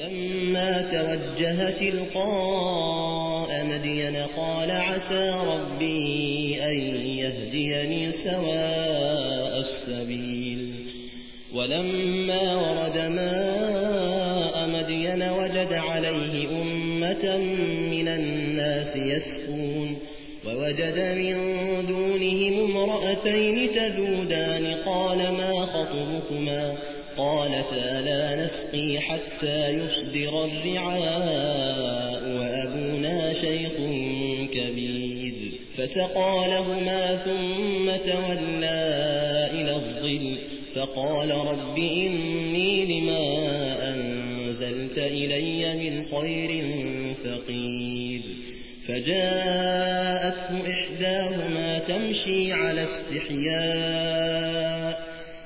ولما توجه تلقاء مدين قال عسى ربي أن يهديني سواء السبيل. ولما ورد ماء مدين وجد عليه أمة من الناس يسكون ووجد من دونهم امرأتين تذودان قال ما خطبكما؟ قالتا لا نسقي حتى يصدر الرعاء وأبونا شيخ كبير. فسقى لهما ثم تولى إلى الظل. فقال رب إني لما أنزلت إلي من خير فقير. فجاءته إحداهما تمشي على استحياء.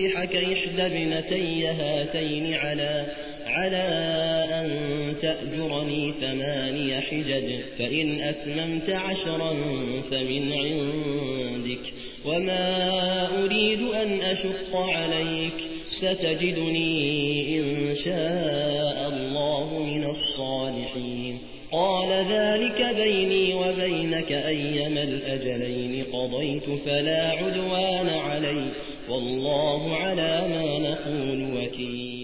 أنكحك إحدى ابنتي هاتين على على أن تأجرني ثماني حجج فإن أتممت عشرا فمن عندك وما أريد أن أشق عليك ستجدني إن شاء الله من الصالحين. قال ذلك بيني وبينك أيما الأجلين قضيت فلا عدوان علي. والله على ما نقول وكيل.